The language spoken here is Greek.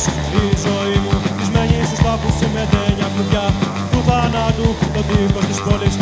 Μοναχός η ζωή μου Κλεισμένη στους τάφους σε μετένια κλουβιά Του θανάτου, το τείχος της πόλης